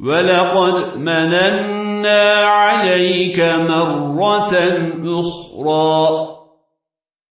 ولقد مننا عليك مرة أخرى.